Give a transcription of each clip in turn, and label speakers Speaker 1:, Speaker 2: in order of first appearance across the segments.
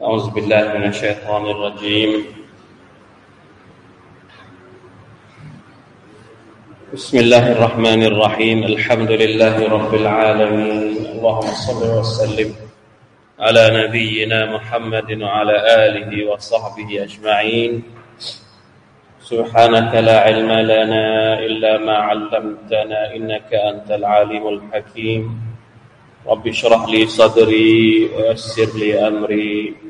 Speaker 1: أعوذ بالله من الشيطان الرجيم. بسم الله الرحمن الرحيم. الحمد لله رب العالمين. اللهم صل وسلم على نبينا محمد وعلى آله وصحبه أجمعين. سبحانك لا علم لنا إلا ما علمتنا إنك أنت العالم الحكيم. رب اشرح لي صدري ويسر لي أمري.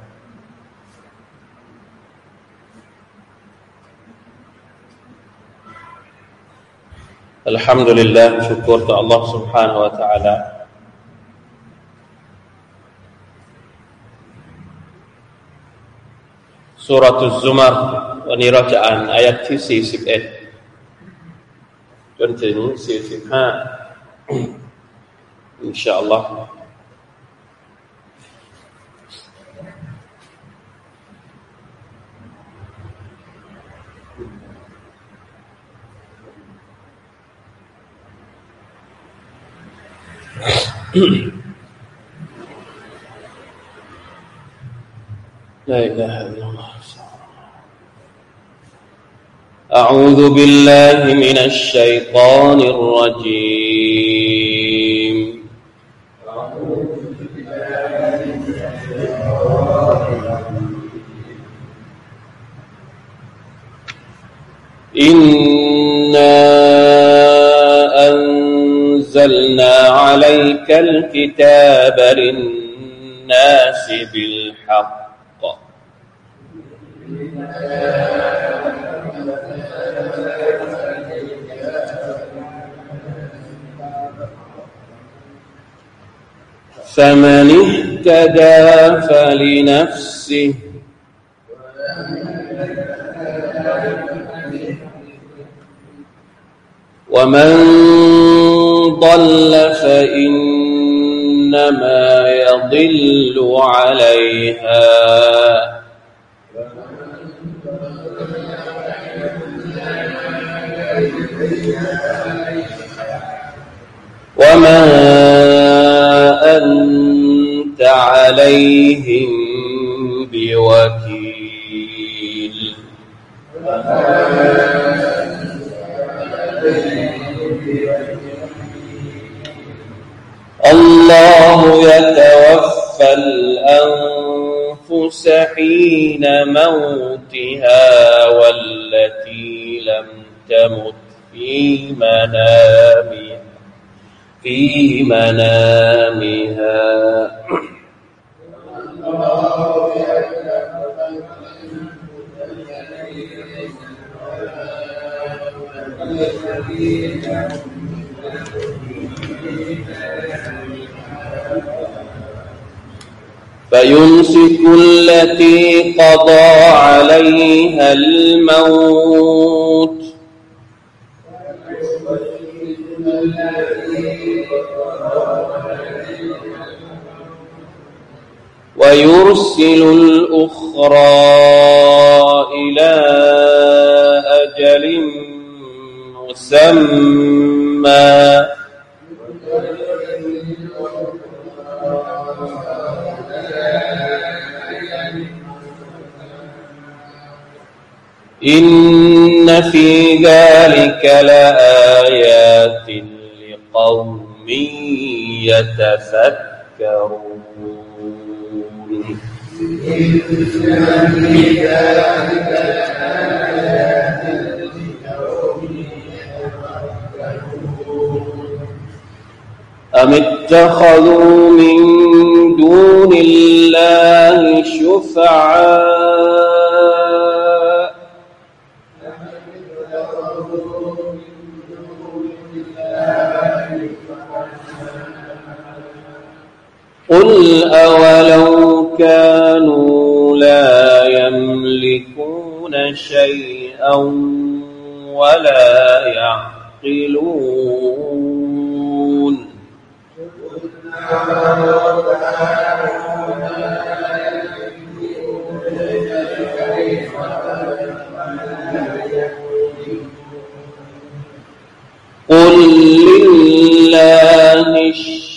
Speaker 1: الحمد لله شكرت الله سبحانه وتعالى سورة الزمر ونرجع عن آية تسي سبعة جنتين سي ها إن شاء الله لا إله إلا الله. أعوذ بالله من الشيطان الرجيم. إنا أنزلنا عليك الكتاب للناس بالحق. فمن اهتدى فلنفسه. ومن ضل فإنما يضل عليها. وما أنت عليهم بوكيل. الله يتوفى الأنفس حين موتها والتي لم تمت في منامها في منامها. فيمسك التي قضى عليها الموت. ويرسل الأخرى إلى أجل مسمى. إن في ذلك لآيات لقوم يتفكرون أم اتخذوا من دون الله شفعاء قل أولو كانوا لا يملكون شيئا ولا يعقلون قل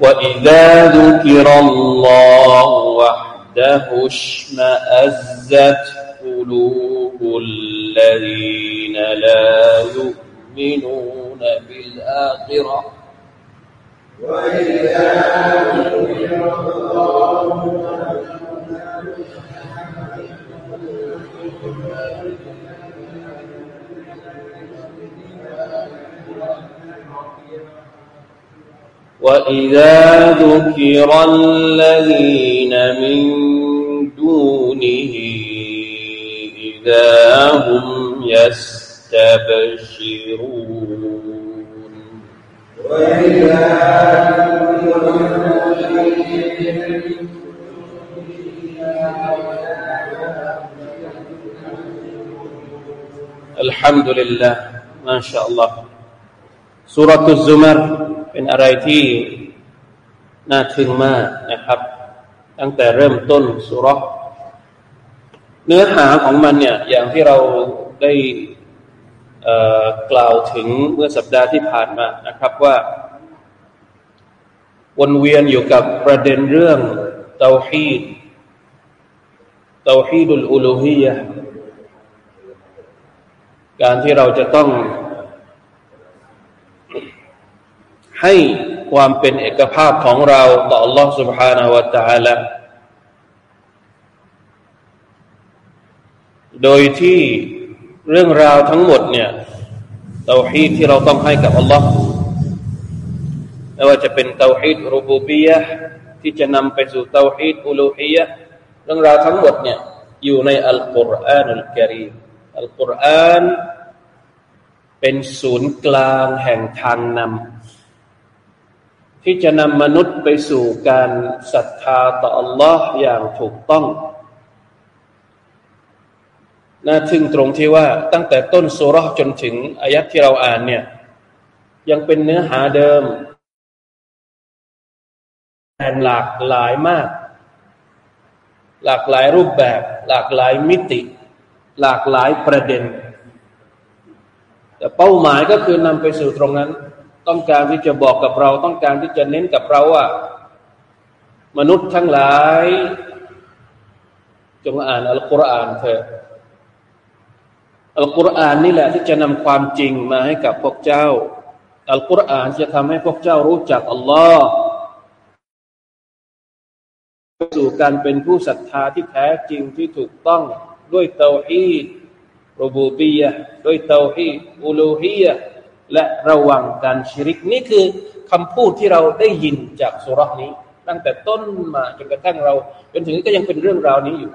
Speaker 1: وإذا ذكر الله وحده اشمأزت قلوب الذين لا يؤمنون بالآخرة وإذا ذكر الله وإذا ذكر الذين من دونه إذا هم يستبشرون وإذا الحمد لله. ما شاء الله. سورة الزمر. เป็นอะไรที่น่าทึ่งมากนะครับ ตั้งแต่เริ่มต้นสุรเนื้อหาของมันเนี่ย อย่างที่เราได้กล่าวถึงเมื่อสัปดาห์ที่ผ่านมานะครับว่า วนเวียนอยู่กับประเด็นเรื่องเตาฮีดเตาฮีดุลอุลูฮียะการที่เราจะต้อง ให้ความเป็นเอกภาพของเราต่อ Allah سبحانه และ تعالى โดยที่เรื่องราวทั้งหมดเนี่ยเตาฮีดที่เราต้องให้กับ Allah ไม่ว่าจะเป็นเตาฮีดรูบูบียะที่จะนำไปสู่เตาฮีดอุลูฮียะเรื่องราวทั้งหมดเนี่ยอยู่ในอัลกุรอานอัลกิริมอัลกุรอานเป็นศูนย์กลางแห่งทางนำ ที่จะนำมนุษย์ไปสู่การศรัทธาต่อ Allah อย่างถูกต้องน่าทึ่งตรงที่ว่าตั้งแต่ต้นสุรจนถึงอายัดที่เราอ่านเนี่ย ยังเป็นเนื้อหาเดิมแต่หลากหลายมาก หลากหลายรูปแบบ หลากหลายมิติ หลากหลายประเด็น แต่เป้าหมายก็คือนำไปสู่ตรงนั้น ต้องการที่จะบอกกับเรา ต้องการที่จะเน้นกับเราว่ามนุษย์ทั้งหลาย จงอ่านอัลกุรอานเถอะอัลกุรอานนี่แหละที่จะนำความจริงมาให้กับพวกเจ้า อัลกุรอานจะทำให้พวกเจ้ารู้จักอัลลอฮ์สู่การเป็นผู้ศรัทธาที่แท้จริงที่ถูกต้องด้วยเตาฮีดรบูบียะด้วยเตาฮีดอุลูฮียะ และระวังการชิริก นี่คือคำพูดที่เราได้ยินจากซูเราะฮฺนี้ ตั้งแต่ต้นมาจนกระทั่งเราจนถึงนี้ก็ยังเป็นเรื่องราวนี้อยู่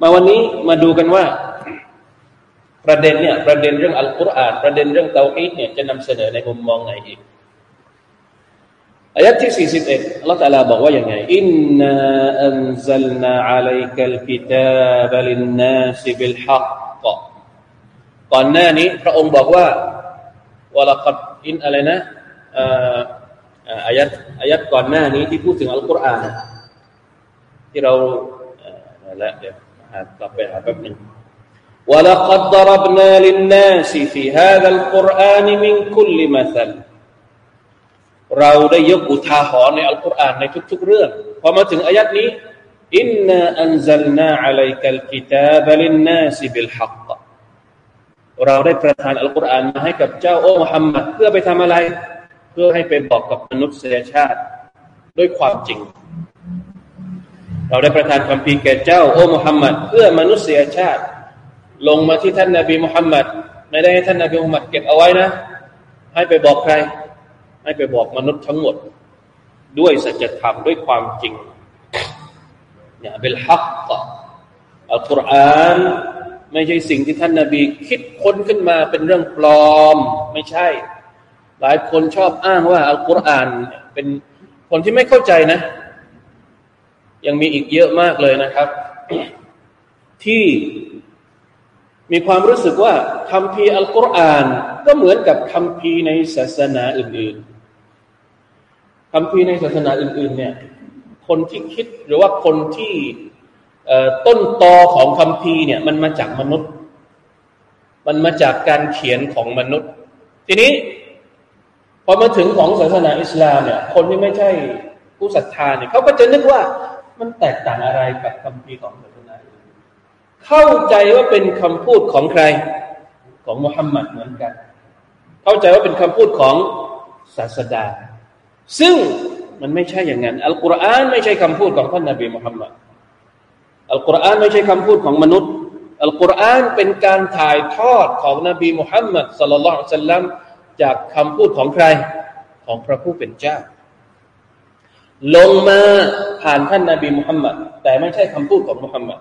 Speaker 1: มาวันนี้มาดูกันว่า ประเด็นเนี่ยประเด็นเรื่องอัลกุรอานประเด็นเรื่องเตาฮีดเนี่ยจะนำเสนอในมุมมองไหนอีกอายะที่ 41อัลลอฮฺตะลาบอกว่าอย่างไงإنا أنزلنا عليك الكتاب للناس بالحقก่อนหน้านี้พระองค์บอกว่า วลกัดอินอะไรนะอายัดอายัดก่อนหน้านี้ที่พูดถึงอัลกุรอานที่เราและเดี๋ยวกลับไปหาแป๊บนึง ولقد ضربنا للناس في هذا القرآن من كل مثل เราได้ยกอุทาหรณ์ในอัลกุรอานในทุกๆเรื่องพอมาถึงอายัดนี้อินนาอัน เราได้ประทานอัลกุรอานมาให้กับเจ้าโอ้มุฮัมมัดเพื่อไปทำอะไร เพื่อให้ไปบอกกับมนุษยชาติ ด้วยความจริง เราได้ประทานคำพีแก่เจ้าโอ้มุฮัมมัดเพื่อมนุษยชาติ ลงมาที่ท่านนาบีมุฮัมมัดไม่ได้ให้ท่านนาบีมุฮัมมัดเก็บเอาไว้นะ ให้ไปบอกใคร ให้ไปบอกมนุษย์ทั้งหมด ด้วยสัจธรรมด้วยความจริงเนี่ยเป็นฮักกอัลกุรอาน ไม่ใช่สิ่งที่ท่านนาบี คิดค้นขึ้นมาเป็นเรื่องปลอม ไม่ใช่ หลายคนชอบอ้างว่าอัลกุรอานเป็นคนที่ไม่เข้าใจนะ ยังมีอีกเยอะมากเลยนะครับ ที่มีความรู้สึกว่าคำพีอัลกุรอานก็เหมือนกับคำพีในศาสนาอื่น ๆคำพีในศาสนาอื่น ๆ เนี่ย คนที่คิดหรือว่าคนที่ ต้นตอของคำพีเนี่ย มันมาจากมนุษย์ มันมาจากการเขียนของมนุษย์ ทีนี้พอมาถึงของศาสนาอิสลามเนี่ย คนที่ไม่ใช่ผู้ศรัทธาเนี่ยเขาก็จะนึกว่ามันแตกต่างอะไรกับคำพีของศาสนาเข้าใจว่าเป็นคำพูดของใครของมุฮัมมัดเหมือนกัน เข้าใจว่าเป็นคำพูดของศาสดา ซึ่งมันไม่ใช่อย่างนั้น อัลกุรอานไม่ใช่คำพูดของท่านนบีมุฮัมมัด อัลกุรอานไม่ใช่คำพูดของมนุษย์ อัลกุรอานเป็นการถ่ายทอดของนบีมุฮัมมัดสัลลัลลอฮุซัลลัมจากคำพูดของใครของพระผู้เป็นเจ้า ลงมาผ่านท่านนาบีมุฮัมมัดแต่ไม่ใช่คำพูดของมุฮัมมัด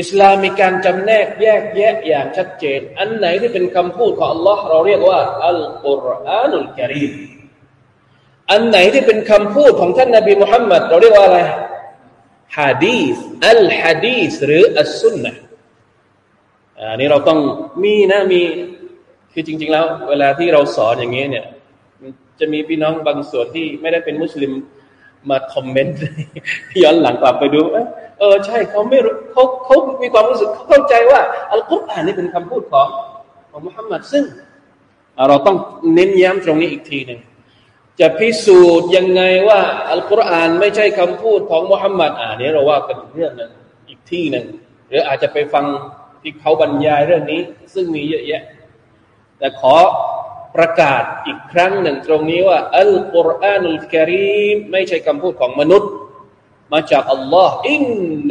Speaker 1: อิสลามมีการจำแนกแยกแยะอย่างชัดเจน อันไหนที่เป็นคำพูดของอัลลอฮ์เราเรียกว่าอัลกุรอานุลกิริมอันไหนที่เป็นคำพูดของท่านนาบีมุฮัมมัดเราเรียกว่าอะไร ฮะดีสอัลฮะดีสหรืออัลสุนนะอันนี้เราต้องมีนะมีคือจริง ๆ แล้ว เวลาที่เราสอนอย่างนี้เนี่ย จะมีพี่น้องบางส่วนที่ไม่ได้เป็นมุสลิมมาคอมเมนต์ย้อนหลังกลับไปดูเออใช่เขาไม่รู้เขาเขามีความรู้สึกเขาเข้าใจว่าอัลกุรอานนี่เป็นคำพูดของของมุฮัมมัดซึ่ง เราต้องเน้นย้ำตรงนี้อีกทีหนึ่ง จะพิสูจน์ยังไงว่า อัลกุรอานไม่ใช่คำพูดของมุฮัมมัดอ่านี้เราว่ากันเรื่องนึงอีกที่หนึ่งหรืออาจจะไปฟังที่เขาบรรยายเรื่องนี้ ซึ่งมีเยอะแยะ แต่ขอประกาศอีกครั้งหนึ่งตรงนี้ว่า อัลกุรอานุลกิริมไม่ใช่คำพูดของมนุษย์ มาจากอัลลอฮ์อิน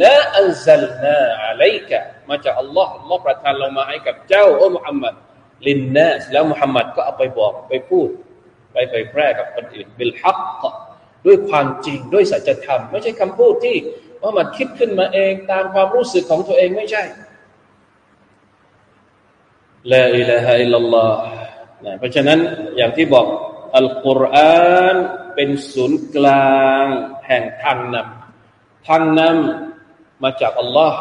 Speaker 1: นาอัลซัลนาอะลัยกะมาจากอัลลอฮ์อัลลอฮ์ประทานลงมาให้กับเจ้าอุมุฮัมมัดลินนาสแล้วมุฮัมมัดก็เอาไปบอกไปพูด ไปเผยแพร่กับคนอื่นบิลฮักด้วยความจริงด้วยสัจธรรม ไม่ใช่คำพูดที่ว่ามันคิดขึ้นมาเองตามความรู้สึกของตัวเองไม่ใช่ลาอิลาฮะอิลลัลลอฮ์นะเพราะฉะนั้นอย่างที่บอกอัลกุรอานเป็นศูนย์กลางแห่งทางนำทางนำมาจากอัลลอฮ์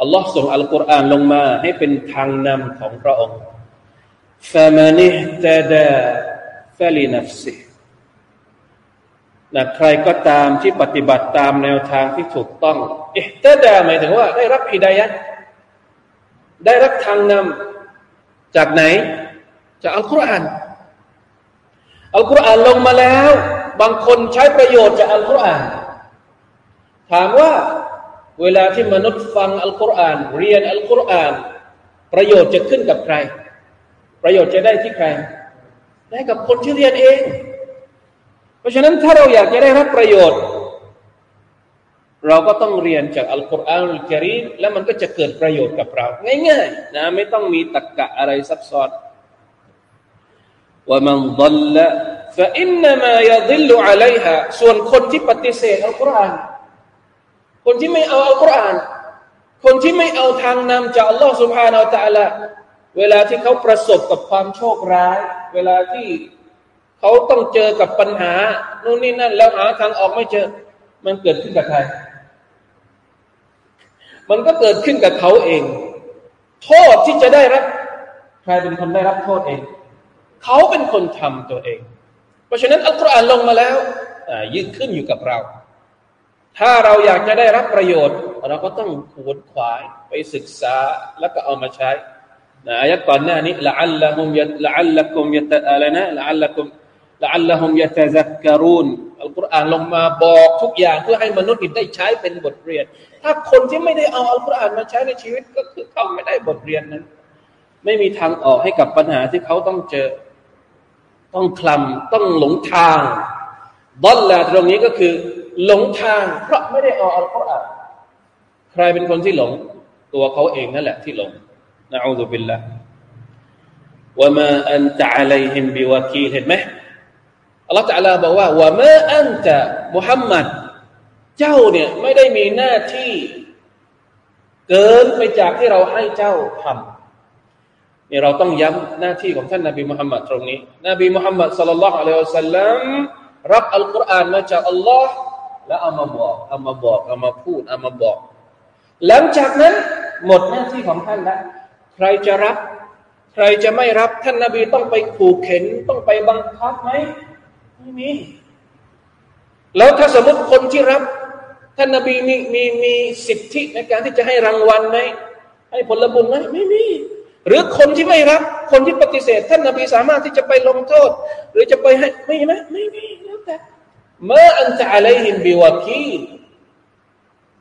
Speaker 1: อัลลอฮ์ส่งอัลกุรอานลงมาให้เป็นทางนำของพระองค์ فمن اهتدى ฟลีนัฟซินะใครก็ตามที่ปฏิบัติตามแนวทางที่ถูกต้องอิตดาหมายถึงว่า ได้รับฮิดายะได้รับทางนำจากไหน จากอัลกุรอานอัลกุรอานลงมาแล้ว บางคนใช้ประโยชน์จากอัลกุรอานถามว่าเวลาที่มนุษย์ฟังอัลกุรอานเรียนอัลกุรอาน ประโยชน์จะขึ้นกับใคร ประโยชน์จะได้ที่ใคร ได้กับคนที่เรียนเอง เพราะฉะนั้นถ้าเราอยากจะได้รับประโยชน์ เราก็ต้องเรียนจากอัลกุรอานอัลกิริมแล้วมันก็จะเกิดประโยชน์กับเรา ง่ายๆนะไม่ต้องมีตรกกะอะไรซับซ้อนว่ามันดัลละฟะอินนามายดิลลุอะลัยฮะส่วนคนที่ปฏิเสธอัลกุรอานคนที่ไม่เอาอัลกุรอานคนที่ไม่เอาทางนำจากอัลลอฮ์ سبحانه และ تعالى เวลาที่เขาประสบกับความโชคร้าย เวลาที่เขาต้องเจอกับปัญหาโน่นนี่นั่น แล้วหาทางออกไม่เจอ มันเกิดขึ้นกับใคร มันก็เกิดขึ้นกับเขาเอง โทษที่จะได้รับใครเป็นคนได้รับโทษเอง เขาเป็นคนทำตัวเอง เพราะฉะนั้นอัลกุรอานลงมาแล้วยึดขึ้นอยู่กับเรา ถ้าเราอยากจะได้รับประโยชน์ เราก็ต้องขวนขวายไปศึกษาแล้วก็เอามาใช้ อายะก่อนหน้านี้ละอัลละฮุมยะละอัลละกุมยะตะอะไรนะละอัลละกุมละอัลละฮุมยะตะซักกรูนอัลกุรอานลงมาบอกทุกอย่างเพื่อให้มนุษย์ได้ใช้เป็นบทเรียน ถ้าคนที่ไม่ได้เอาอัลกุรอานมาใช้ในชีวิตก็คือเขาไม่ได้บทเรียนนั้น ไม่มีทางออกให้กับปัญหาที่เขาต้องเจอ ต้องคลำต้องหลงทางดอลลาตรงนี้ก็คือหลงทางเพราะไม่ได้เอาอัลกุรอานใครเป็นคนที่หลง ตัวเขาเองนั่นแหละที่หลง นะอูซุบิลละว่ามาอันตะอะลัยฮิมบิวาคีเห็นไหมอัลลอฮฺตะลาบอกว่าว่ามาอันตะมุฮัมมัดเจ้าเนี่ยไม่ได้มีหน้าที่ เกินไปจากที่เราให้เจ้าทำนี่เราต้องย้ำหน้าที่ของท่านนบีมุฮัมมัดตรงนี้ นบีมุฮัมมัดสัลลัลลอฮุอะลัยฮิวะสัลลัมรับอัลกุรอานมาจากอัลลอฮ์แล้วเอามาบอกเอามาบอกเอามาพูดเอามาบอก หลังจากนั้นหมดหน้าที่ของท่านแล้ว ใครจะรับ ใครจะไม่รับ ท่านนาบีต้องไปขู่เข็น ต้องไปบังคับไหมไม่มี แล้วถ้าสมมติคนที่รับ ท่านนาบีมีมีมีสิทธิในการที่จะให้รางวัลไหมให้ผลบุญไหมไม่มีหรือคนที่ไม่รับ คนที่ปฏิเสธ ท่านนาบีสามารถที่จะไปลงโทษ หรือจะไปให้ไม่ไหมไม่มีแล้วแต่เมื่ออันจะอะไรหินบิวากี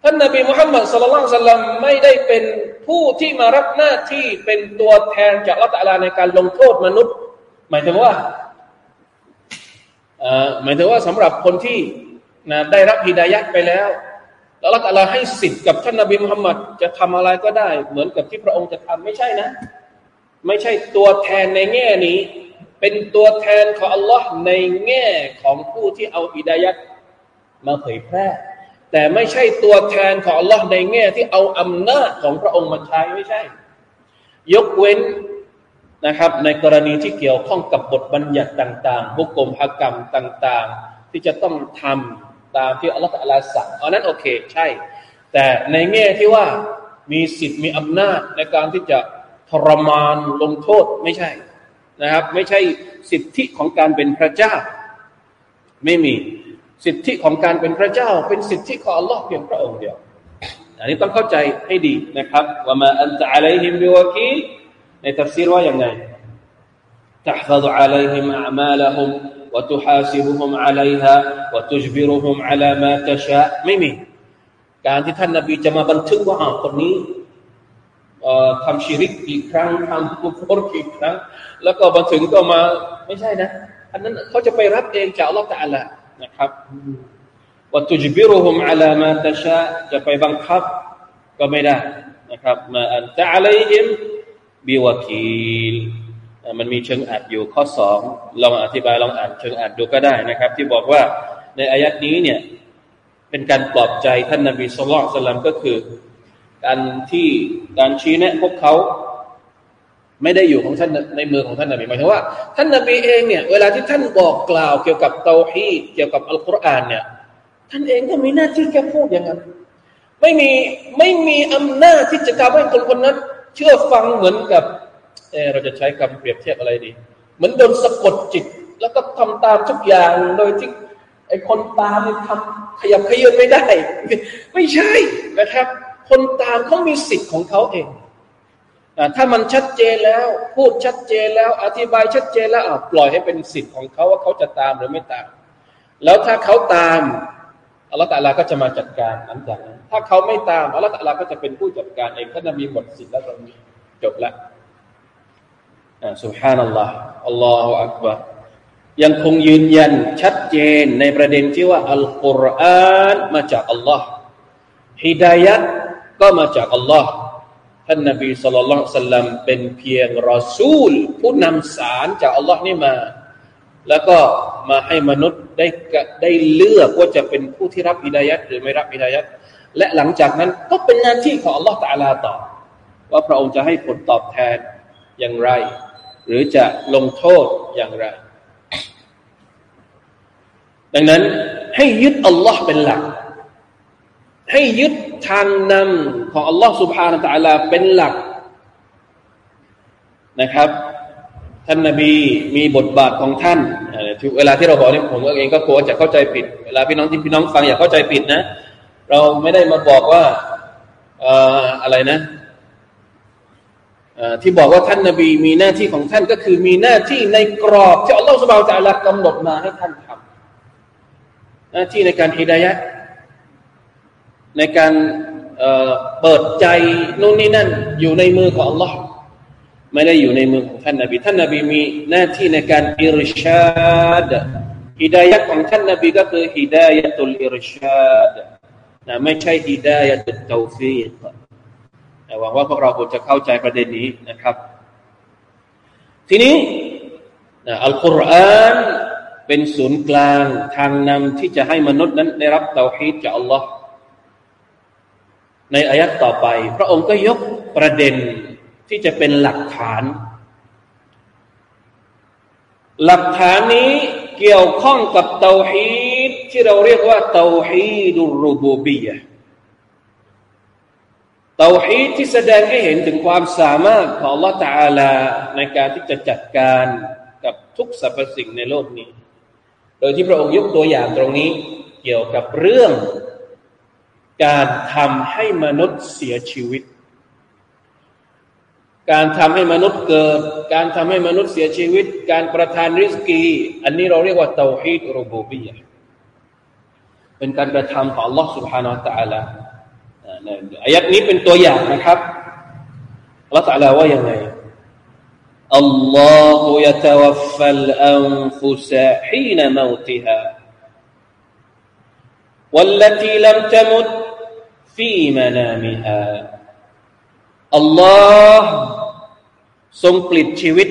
Speaker 1: ท่านนาบีมุฮัมมัดสุลลัลสัลลัมไม่ได้เป็นผู้ที่มารับหน้าที่เป็นตัวแทนจากอัลลอฮฺในการลงโทษมนุษย์ หมายถึงว่าหมายถึงว่าสำหรับคนที่นะได้รับฮิดายัดไปแล้ว แล้วอัลลอฮฺให้สิทธิ์กับท่านนาบีมุฮัมมัดจะทำอะไรก็ได้ เหมือนกับที่พระองค์จะทำไม่ใช่นะ ไม่ใช่ตัวแทนในแง่นี้ เป็นตัวแทนของอัลลอฮ์ในแง่ของผู้ที่เอาอิดายัดมาเผยแพร่ แต่ไม่ใช่ตัวแทนของอัลลอฮ์ในแง่ที่เอาอำนาจของพระองค์มาใช้ไม่ใช่ ยกเว้นนะครับ ในกรณีที่เกี่ยวข้องกับบทบัญญัติต่าง ๆ บุกกลมหกรรมต่าง ๆ ที่จะต้องทำตามที่อัลลอฮฺตะลาสั่งอันนั้นโอเคใช่ แต่ในแง่ที่ว่ามีสิทธิ์มีอำนาจในการที่จะทรมานลงโทษไม่ใช่นะครับ ไม่ใช่สิทธิของการเป็นพระเจ้า ไม่มี สิทธิของการเป็นพระเจ้า เป็นสิทธิของอัลลอฮ์เพียงพระองค์เดียว อันนี้ต้องเข้าใจให้ดีนะครับ ว่ามาอันจะอะไรฮิมบิวกีในทัฟซีรว่าอย่างไง تحفظ عليهم أعمالهم وتحاسبهم عليها وتجبرهم على ما تشاء ไม่มีการที่ท่านนบีจะมาบันทึกว่าคนนี้ทำชีริกกี่ครั้งทำกุฟรกี่ครั้งแล้วก็มาถึงก็มาไม่ใช่นะอันนั้นเขาจะไปรับเองจากอัลลอฮฺตะอัลละ นะครับว่าตุจบิรุฮุมอัลามาตชาจะไปบังคับก็ไม่ได้นะครับมาอันตะอะลัยฮิมบิวกีลมันมีเชิงอัดอยู่ข้อสองลองอธิบายลองอ่านเชิงอัดดูก็ได้นะครับ ที่บอกว่าในอายัดนี้เนี่ยเป็นการปลอบใจท่านนบีสุลต่านก็คือ การที่การชี้แนะพวกเขา ไม่ได้อยู่ของท่านในมือของท่านนบีหมายถึงว่า ท่านนบีเองเนี่ยเวลาที่ท่านบอกกล่าวเกี่ยวกับเตาฮีเกี่ยวกับอัลกุรอานเนี่ยท่านเองก็มีหน้าที่แค่พูดอย่างนั้นไม่มีไม่มีอำนาจที่จะทำให้คนคนนั้น เชื่อฟังเหมือนกับเออเราจะใช้คำเปรียบเทียบอะไรดี เหมือนโดนสะกดจิต แล้วก็ทำตามทุกอย่างโดยที่ไอ้คนตามทำขยับขยื่นไม่ได้ ไม่ใช่นะครับ คนตามเขามีสิทธิ์ของเขาเอง ถ้ามันชัดเจนแล้ว พูดชัดเจนแล้ว อธิบายชัดเจนแล้วปล่อยให้เป็นสิทธิ์ของเขาว่าเขาจะตามหรือไม่ตาม แล้วถ้าเขาตามอัลลอฮฺตาลาก็จะมาจัดการหลังจากนั้นถ้าเขาไม่ตามอัลลอฮฺตาลาก็จะเป็นผู้จัดการเองท่านมีหมดสิทธิ์แล้วตรงนี้จบละสุฮานัลลอฮ์อัลลอฮฺอักบะยังคงยืนยันชัดเจนในประเด็นที่ว่าอัลกุรอานมาจากอัลลอฮ์ฮิดายัดก็มาจากอัลลอฮ์ ท่านนบีสุลต่านสัลลัมเป็นเพียงรอซูล ผู้นำสารจากอัลลอฮ์นี่มา แล้วก็มาให้มนุษย์ได้ได้เลือกว่าจะเป็นผู้ที่รับอิดายัดหรือไม่รับอิดายัดและหลังจากนั้นก็เป็นหน้าที่ของอัลลอฮ์ตาลาต่อ ว่าพระองค์จะให้ผลตอบแทนอย่างไร หรือจะลงโทษอย่างไร ดังนั้นให้ยึดอัลลอฮ์เป็นหลัก ให้ยึดทางนำของอัลลอฮ์สุบฮานาตะลาเป็นหลักนะครับ ท่านนาบีมีบทบาทของท่านเวลาที่เราบอกนี่ผมเองก็กลัวจะเข้าใจผิด เวลาพี่น้องที่พี่น้องฟังอย่าเข้าใจผิดนะ เราไม่ได้มาบอกว่าอะไรนะที่บอกว่าท่านนาบีมีหน้าที่ของท่านก็คือมีหน้าที่ในกรอบที่อัลลอฮฺสุบฮานาตะลากำหนดมาให้ท่านทำหน้าที่ในการฮิดายะ ในการเปิดใจนู่นนี่นั่น อยู่ในมือของอัลลอฮ์ไม่ได้อยู่ในมือของท่านนบีท่านนบีมีหน้าที่ในการอิรชาดฮิดายะของท่านนบีก็คือฮิดายะตุลอิรชาดนะไม่ใช่ฮิดายะตุลตาฟีกหวังว่าพวกเราคงจะเข้าใจประเด็นนี้นะครับ ทีนี้อัลกุรอานเป็นศูนย์กลางทางนำที่จะให้มนุษย์นั้นได้รับเตาฮีดจากอัลลอฮ์ ในอายัดต่อไป พระองค์ก็ยกประเด็นที่จะเป็นหลักฐาน หลักฐานนี้เกี่ยวข้องกับเตาฮีดที่เราเรียกว่าเตาฮีดุรูบูบียะเตาฮีดที่แสดงให้เห็นถึงความสามารถของ Allah Taala ในการที่จะจัดการกับทุกสรรพสิ่งในโลกนี้ โดยที่พระองค์ยกตัวอย่างตรงนี้ เกี่ยวกับเรื่อง การทำให้มนุษย์เสียชีวิต การทำให้มนุษย์เกิด การทำให้มนุษย์เสียชีวิต การประทานริสกี อันนี้เราเรียกว่าเตาฮีดรูบูบียเป็นการกระทำของ Allah سبحانه และ تعالى อายัดนี้เป็นตัวอย่างนะครับ Allah تعالى ว่ายังไง الله يتوفى الأنفس حين موتها والتي لم تمت ฟีมานามิฮาอัลลอฮ์ทรงปลิดชีวิต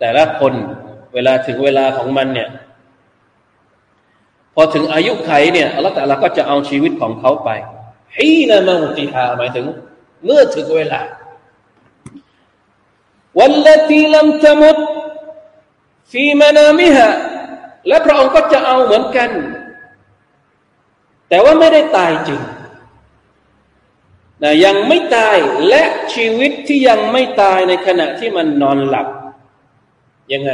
Speaker 1: แต่ละคนเวลาถึงเวลาของมันเนี่ย พอถึงอายุไขเนี่ยอัลลอฮ์แต่ละก็จะเอาชีวิตของเขาไปฮีนามาติฮาหมายถึง เมื่อถึงเวลาวันละทีลัมมุดฟีมานามิฮะและพระองค์ก็จะเอาเหมือนกัน แต่ว่าไม่ได้ตายจริง นะยังไม่ตายและชีวิตที่ยังไม่ตายในขณะที่มันนอนหลับ ยังไง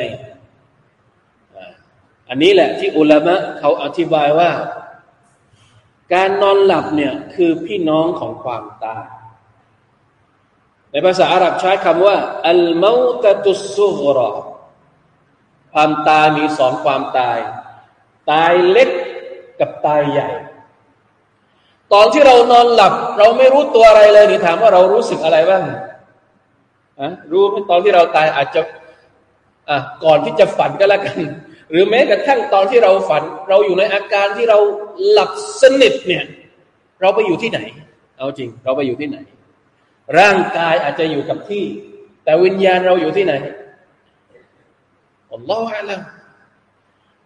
Speaker 1: อันนี้แหละที่อุลามะเขาอธิบายว่า การนอนหลับเนี่ยคือพี่น้องของความตาย ในภาษาอาหรับใช้คำว่าอัลมาตตุสุกรอความตายมีสองความตาย ตายเล็กกับตายใหญ่ ตอนที่เรานอนหลับ เราไม่รู้ตัวอะไรเลยนี่ถามว่าเรารู้สึกอะไรบ้างอะรู้ไหมตอนที่เราตายอาจจะอะก่อนที่จะฝันก็แล้วกัน หรือแม้กระทั่งตอนที่เราฝัน เราอยู่ในอาการที่เราหลับสนิทเนี่ย เราไปอยู่ที่ไหน เอาจริง เราไปอยู่ที่ไหน ร่างกายอาจจะอยู่กับที่ แต่วิญญาณเราอยู่ที่ไหนอัลลอฮฺละ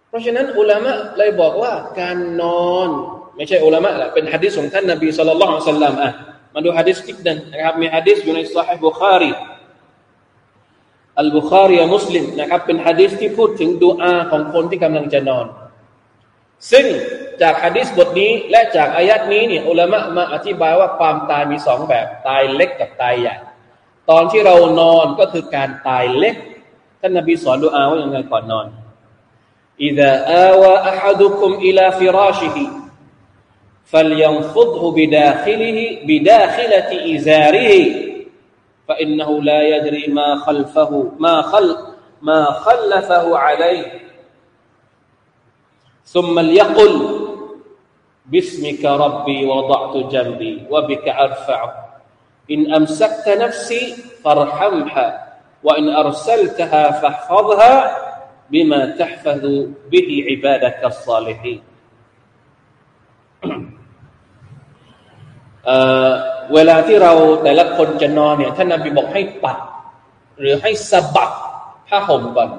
Speaker 1: เพราะฉะนั้นอุลามะเลยบอกว่าการนอน ไม่ใช่อุลามะแหละเป็นฮะดิษของท่านนบีสุลต่านละอัลสลัมอ่ะมาดูฮะดิษอีกนันนะครับมีฮะดิษอยู่ในสายบุคารีอัลบุคารีมุสลิมนะครับเป็นฮะดิษที่พูดถึงดูอาของคนที่กำลังจะนอน ซึ่งจากฮะดิษบทนี้และจากอายัดนี้เนี่ยอุลามะมาอธิบายว่าความตายมีสองแบบตายเล็กกับตายใหญ่ ตอนที่เรานอนก็คือการตายเล็กท่านนบีสอนดูอาว่ายังไงก่อนนอน إذا آوى أحدكم إلى فراشه فلينفضه بداخله بداخلة إزاره. فإنه لا يدري ما خلفه ما خل ما خلفه عليه. ثم ليقل باسمك ربي وضعت جنبي وبك أرفعه إن أمسكت نفسي فارحمها وإن أرسلتها فاحفظها بما تحفظ به عبادك الصالحين. เวลาที่เราแต่ละคนจะนอนเนี่ยท่านนบีบอกให้ปัด หรือให้สะบัดผ้าห่มก่อน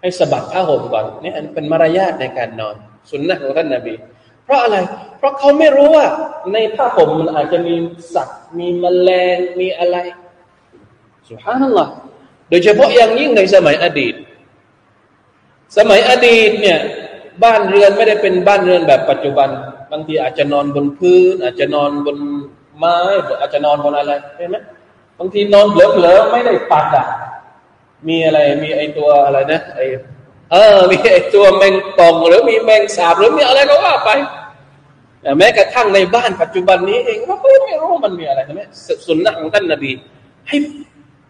Speaker 1: ให้สะบัดผ้าห่มก่อนนี่เป็นมารยาทในการนอนสุนนะของท่านนบี เพราะอะไร เพราะเขาไม่รู้ว่า ในผ้าห่มมันอาจจะมีสัตว์ มีแมลงมีอะไรสุฮานัลลอฮ์โดยเฉพาะอย่างยิ่งในสมัยอดีต สมัยอดีตเนี่ยบ้านเรือนไม่ได้เป็นบ้านเรือนแบบปัจจุบัน บางทีอาจจะนอนบนพื้น อาจจะนอนบนไม้อาจจะนอนบนอะไรเห็นไหมบางทีนอนเผลอๆไม่ได้ปัดอะมีอะไรมีไอตัวอะไรนะไอเออ มีไอตัวแมงป่องหรือมีแมงสาบหรือมีอะไรก็ว่าไปแม้กระทั่งในบ้านปัจจุบันนี้เองเราก็ไม่รู้มันมีอะไรใช่ไหมสุนนะของท่านนบี ให้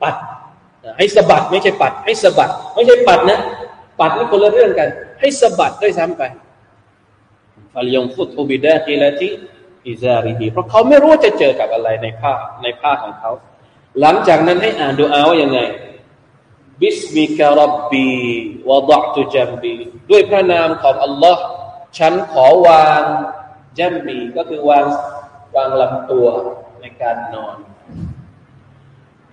Speaker 1: ปัด ให้สะบัดไม่ใช่ปัด ให้สะบัด ไม่ใช่ปัดนะ ปัดนี่คนละเรื่องกัน ให้สะบัดด้วยซ้ำไป فلينفض بداخلة إزاره เพราะเขาไม่รู้จะเจอกับอะไรในผ้าในผ้าของเขา หลังจากนั้นให้อ่านดูอาว่ายังไงباسمك ربي وضعت جنبي ด้วยพระนามของอัลลอฮ์ฉันขอวางจัมบีก็คือวางวางลำตัวในการนอน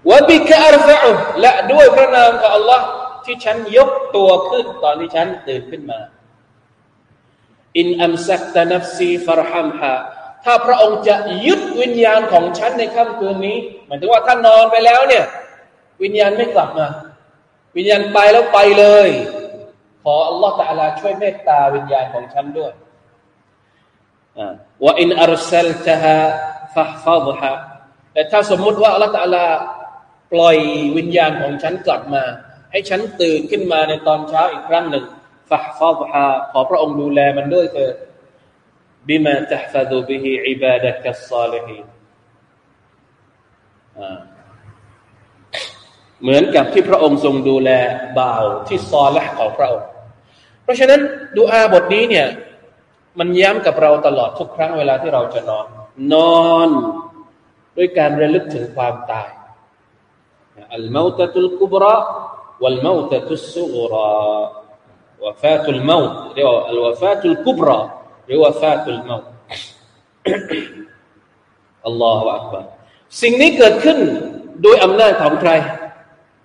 Speaker 1: วะบิกะอัรฟะอและด้วยพระนามของอัลลอฮ์ที่ฉันยกตัวขึ้นตอนที่ฉันตื่นขึ้นมา อินอัมซักตนัฟซีฟารฮัมฮาถ้าพระองค์จะยึดวิญญาณของฉันในค่ำคืนนี้หมายถึงว่าท่านนอนไปแล้วเนี่ย วิญญาณไม่กลับมา วิญญาณไปแล้วไปเลย ขออัลลอฮฺตะลาช่วยเมตตาวิญญาณของฉันด้วยว่าอินอัลซัลตฮะฟะฟาดฮะแต่ถ้าสมมุติว่าอัลลอฮฺตะลาปล่อยวิญญาณของฉันกลับมา ให้ฉันตื่นขึ้นมาในตอนเช้าอีกครั้งหนึ่ง ฟะฟาฮาขอพระองค์ดูแลมันด้วยเถิดบิมาตะฟาดูบิฮิอิบาดะกัสซาลิฮีเหมือนกับที่พระองค์ทรงดูแลบ่าวที่ซอและของพระองค์ เพราะฉะนั้นดูอาบทนี้เนี่ย มันย้ำกับเราตลอดทุกครั้งเวลาที่เราจะนอน นอนด้วยการระลึกถึงความตายอัลมาตุลกุบระวัลมาตะตุสุกรา วฟาตุลมาตเรียกว่าอัลวฟาตุลกุบราหรือวาฟาตุลเมาالله أكبر สิ่งนี้เกิดขึ้นโดยอำนาจของใคร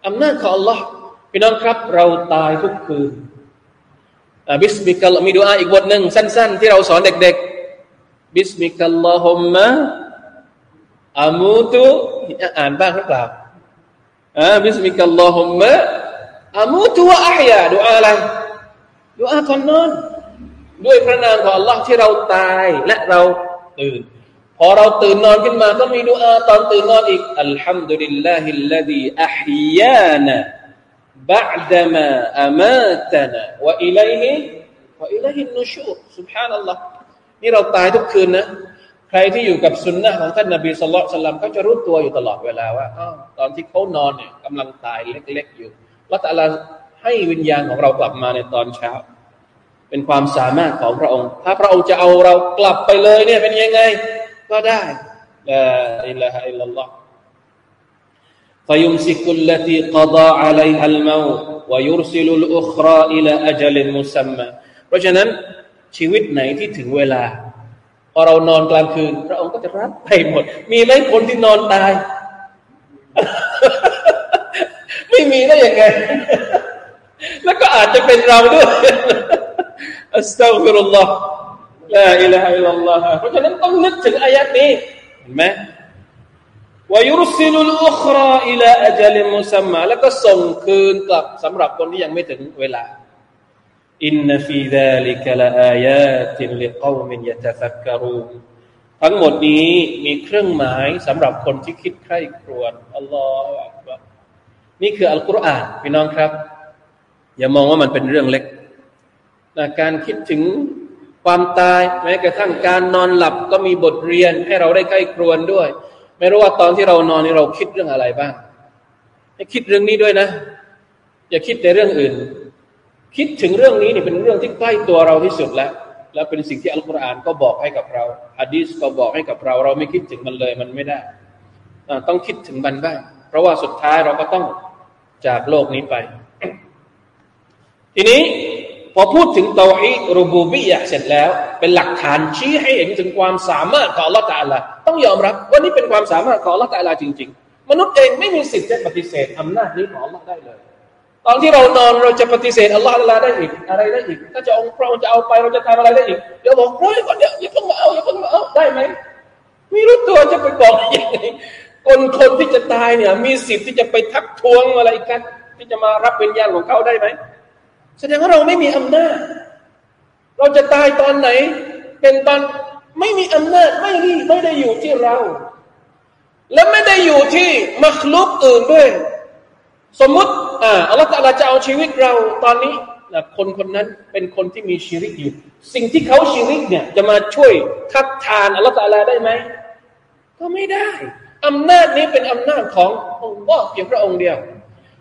Speaker 1: อำนาจของอัลลอฮ์พี่น้องครับ เราตายทุกคืนباسمك ال มีดูอาอีกบทหนึ่งสั้น ๆ ที่เราสอนเด็ก ๆ باسمك اللهم أموت อ่านบ้างหรือเปล่าอ่า باسمك اللهم أموت وأحيا ดูอาอะไร ดูอาก่อนนอนด้วยพระนามของ Allah ที่เราตายและเราตื่น พอเราตื่นนอนขึ้นมาก็มีดูอาตอนตื่นนอนอีกอัลฮัมดุลิลลาฮิลลดีอัพยานะ بعدما أماتنا وإليه وإليه النشور سبحان الله นี่เราตายทุกคืนนะ ใครที่อยู่กับสุนนะของท่านนบีสุลต่านก็จะรู้ตัวอยู่ตลอดเวลาว่าตอนที่เขานอนเนี่ยกำลังตายเล็กๆอยู่แล้วแต่ละ ให้วิญญาณของเรากลับมาในตอนเช้าเป็นความสามารถของพระองค์ ถ้าพระองค์จะเอาเรากลับไปเลยเนี่ยเป็นยังไง ก็ได้ลาอิลาฮะอิลลัลลอฮ์ فيمسك التي قضى عليها الموت ويرسل الأخرى إلى أجل مسمى เพราะฉะนั้นชีวิตไหนที่ถึงเวลาพอเรานอนกลางคืน พระองค์ก็จะรับไปหมด มีไหมคนที่นอนตาย ไม่มีได้ยังไง แล้วก็อาจจะเป็นเราด้วยأستغفر الله لا إله إلا الله เพราะฉะนั้นต้องนึกถึงอายะฮ์นี้เห็นไหมويرسل الأخرى إلى أجل مسمى แล้วก็ส่งคืนกลับสำหรับคนที่ยังไม่ถึงเวลาإن في ذلك لآيات لقوم يتفكرون ทั้งหมดนี้มีเครื่องหมายสำหรับคนที่คิดใคร่ครวญอัลลอฮฺนี่คืออัลกุรอานพี่น้องครับ อย่ามองว่ามันเป็นเรื่องเล็กนะการคิดถึงความตายแม้กระทั่งการนอนหลับก็มีบทเรียนให้เราได้ใกล้ครวนด้วย ไม่รู้ว่าตอนที่เรานอนนี่เราคิดเรื่องอะไรบ้าง ให้คิดเรื่องนี้ด้วยนะ อย่าคิดแต่เรื่องอื่น คิดถึงเรื่องนี้นี่เป็นเรื่องที่ใกล้ตัวเราที่สุดแล้ว แล้วเป็นสิ่งที่อัลกุรอานก็บอกให้กับเราฮะดีสก็บอกให้กับเรา เราไม่คิดถึงมันเลยมันไม่ได้ต้องคิดถึงมันบ้าง เพราะว่าสุดท้ายเราก็ต้องจากโลกนี้ไป ทีนี้พอพูดถึงเตาฮีรูบูบียะเสร็จแล้ว เป็นหลักฐานชี้ให้เห็นถึงความสามารถของอัลลอฮฺตาลาต้องยอมรับว่านี่เป็นความสามารถของอัลลอฮฺตาลาจริง ๆ มนุษย์เองไม่มีสิทธิ์จะปฏิเสธอำนาจนี้ของอัลลอฮฺได้เลย ตอนที่เรานอนเราจะปฏิเสธอัลลอฮฺตาลาได้อีกอะไรได้อีก ถ้าจะองค์พระองค์จะเอาไปเราจะทำอะไรได้อีกเดี๋ยวบอกโอ้ยคนเดียวอย่าเพิ่งมาเอาอย่าเพิ่งมาเอาได้ไหมไม่รู้ตัวจะไปบอกยังไงคนคนที่จะตายเนี่ยมีสิทธิ์ที่จะไปทักท้วงอะไรกันที่จะมารับวิญญาณของเขาได้ไหม แสดงว่าเราไม่มีอำนาจ เราจะตายตอนไหน เป็นตอนไม่มีอำนาจไม่ได้ไม่ได้อยู่ที่เรา และไม่ได้อยู่ที่มัคลุกอื่นด้วย สมมุติอ่าอัลลอฮฺจะเอาชีวิตเราตอนนี้นะคนคนนั้นเป็นคนที่มีชีริกอยู่ สิ่งที่เขาชีริกเนี่ย จะมาช่วยทัดทานอัลลอฮฺได้ไหมก็ไม่ได้อำนาจนี้เป็นอำนาจขององค์ว่าเพียงพระองค์เดียว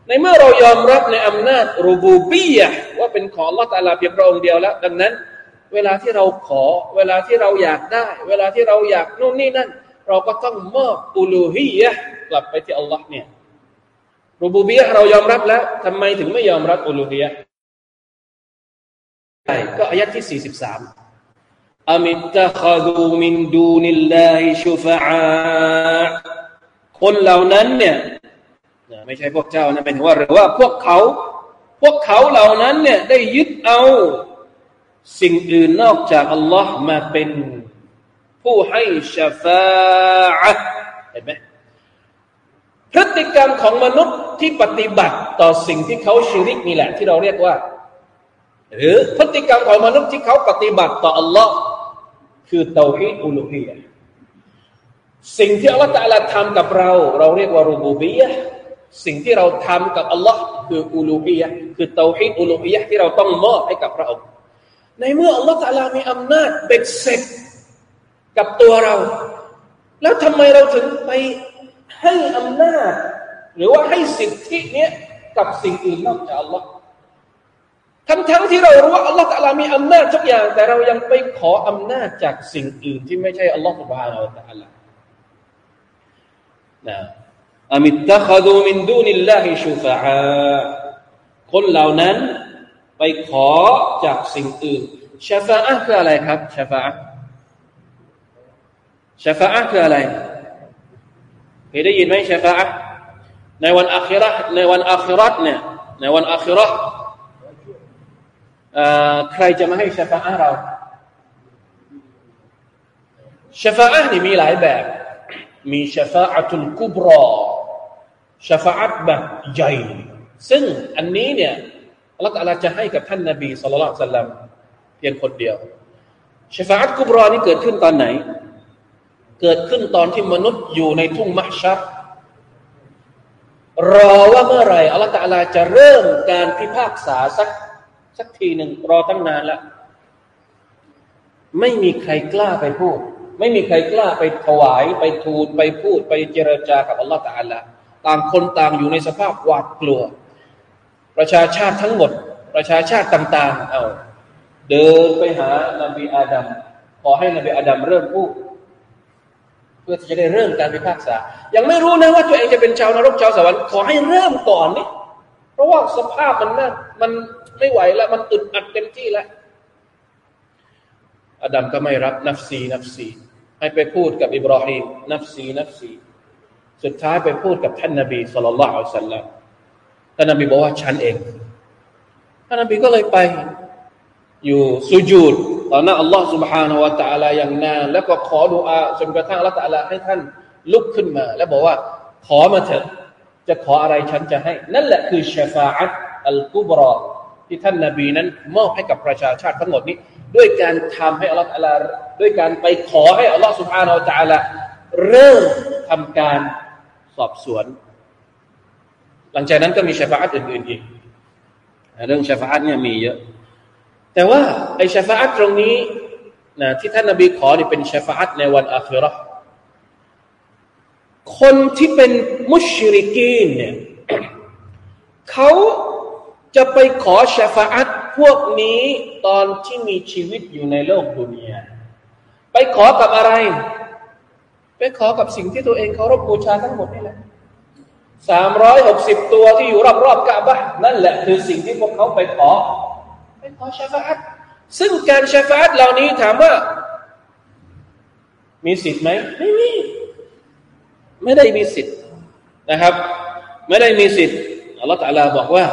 Speaker 1: ในเมื่อเรายอมรับในอำนาจรูบูบียะว่าเป็นของลอตาลาเพียงพระองค์เดียวแล้ว ดังนั้น เวลาที่เราขอ เวลาที่เราอยากได้ เวลาที่เราอยากนู่นนี่นั่น เราก็ต้องมอบอุลูฮียะกลับไปที่อัลลอฮ์เนี่ยรูบูบียะเรายอมรับแล้วทำไมถึงไม่ยอมรับอูลูฮียะก็อายัดที่สี่สิบสามอามิตะคดูมินดูนิลลาฮิชุฟะอาคนเหล่านั้นเนี่ย ไม่ใช่พวกเจ้านะเป็นว่าหรือว่าพวกเขา พวกเขาเหล่านั้นเนี่ยได้ยึดเอา สิ่งอื่นนอกจากอัลลอฮ์มาเป็นผู้ให้ชฟาเห็นไหมพฤติกรรมของมนุษย์ที่ปฏิบัติต่อสิ่งที่เขาชิริกนี่แหละ ที่เราเรียกว่า หรือพฤติกรรมของมนุษย์ที่เขาปฏิบัติต่ออัลลอฮ์คือเตาฮีดอุลูฮียสิ่งที่อัลลอฮฺตะลาทำกับเรา เราเรียกว่ารูบูบียะ สิ่งที่เราทำกับอัลลอฮ์คืออุลูฮียะคือเตาฮีดอุลูฮียะที่เราต้องมอบให้กับพระองค์ ในเมื่ออัลลอฮฺตะลามีอำนาจเบ็ดเสร็จกับตัวเรา แล้วทำไมเราถึงไปให้อำนาจ หรือว่าให้สิทธิเนี้ยกับสิ่งอื่นนอกจากอัลลอฮ์ทั้งทั้งที่เรารู้ว่าอัลลอฮ์ตะลามีอำนาจทุกอย่าง แต่เรายังไปขออำนาจจากสิ่งอื่นที่ไม่ใช่อัลลอฮ์สุบฮานาอัลลอฮ์นะ อามิตตะคดูมินดูนิลลาฮิชูฟะอาคนเหล่านั้นไปขอจากสิ่งอื่นชาฟะอะคืออะไรครับชาฟะอะชาฟะอะคืออะไรเคยได้ยินไหมชาฟะอะในวันอัคราในวันอัคราเนี่ยในวันอัคราใครจะมาให้ชาฟะอะเราชาฟะอะนี่มีหลายแบบ มีชาฟะอะตุลกุบรอ ชฟะอะแบบใหญ่ซึ่งอันนี้เนี่ยอัลลอฮฺจะให้กับท่านนบีสุลต่านสัลลัมเพียงคนเดียวชฟะอะกุบรอนี่เกิดขึ้นตอนไหน เกิดขึ้นตอนที่มนุษย์อยู่ในทุ่งมัชชัรรอว่าเมื่อไรอัลลอฮฺจะเริ่มการพิพากษาสักสักทีหนึ่งรอตั้งนานแล้วไม่มีใครกล้าไปพูด ไม่มีใครกล้าไปถวาย ไปทูลไปพูด ไปเจรจากับอัลลอฮฺตาอัลละ ต่างคนต่างอยู่ในสภาพหวาดกลัว ประชาชาติทั้งหมด ประชาชาติต่าง ๆ เอาเดินไปหานบีอาดัมขอให้นบีอาดัมเริ่มพูดเพื่อที่จะได้เริ่มการพิพากษา ยังไม่รู้นะว่าตัวเองจะเป็นชาวนรกชาวสวรรค์ขอให้เริ่มก่อนนี่เพราะว่าสภาพมันน่ามันไม่ไหวแล้ว มันอึดอัดเต็มที่แล้วอาดัมก็ไม่รับนับซีนับซีให้ไปพูดกับอิบราฮิมนับซีนับซี สุดท้ายไปพูดกับท่านนบีสุลต่านละอัลสัลลัมท่านนบีบอกว่าฉันเองท่านนบีก็เลยไป อยู่สุญูดต่อหน้าอัลลอฮ์ سبحانه และ تعالى อย่างนานแล้วก็ขอดุอาจนกระทั่งอัลลอฮ์ تعالى ให้ท่านลุกขึ้นมา แล้วบอกว่า ขอมาเถอะจะขออะไรฉันจะให้ นั่นแหละคือชฟาอัตอัลกุบรอที่ท่านนบีนั้นมอบให้กับประชาชาติทั้งหมดนี้ด้วยการทำให้อัลลอฮฺลาด้วยการไปขอให้อัลลอฮฺสุบฮานาอัลลอฮฺเริ่มทำการ สอบสวน หลังจากนั้นก็มีชาฟาอัตอื่นๆอีกเรื่องชาฟาอัตเนี่ยมีเยอะ แต่ว่าไอ้ชาฟาอัตตรงนี้นะที่ท่านนบีขอนี่เป็นชาฟาอัตในวันอาคิรอคนที่เป็นมุชริกีนเนี่ยเขาจะไปขอชาฟาอัตพวกนี้ตอนที่มีชีวิตอยู่ในโลกดุนยาไปขอกับอะไร ไปขอกับสิ่งที่ตัวเองเคารพบูชาทั้งหมดนี่แหละสามร้อยหกสิบตัวที่อยู่รอบๆกะบะนั่นแหละคือสิ่งที่พวกเขาไปขอ ไปขอชาฟาอัตซึ่งการชาฟาอัตเหล่านี้ถามว่า มีสิทธิ์ไหมไม่มี ไม่ได้มีสิทธิ์นะครับ ไม่ได้มีสิทธิ์อัลลอฮฺตะลาบอกว่า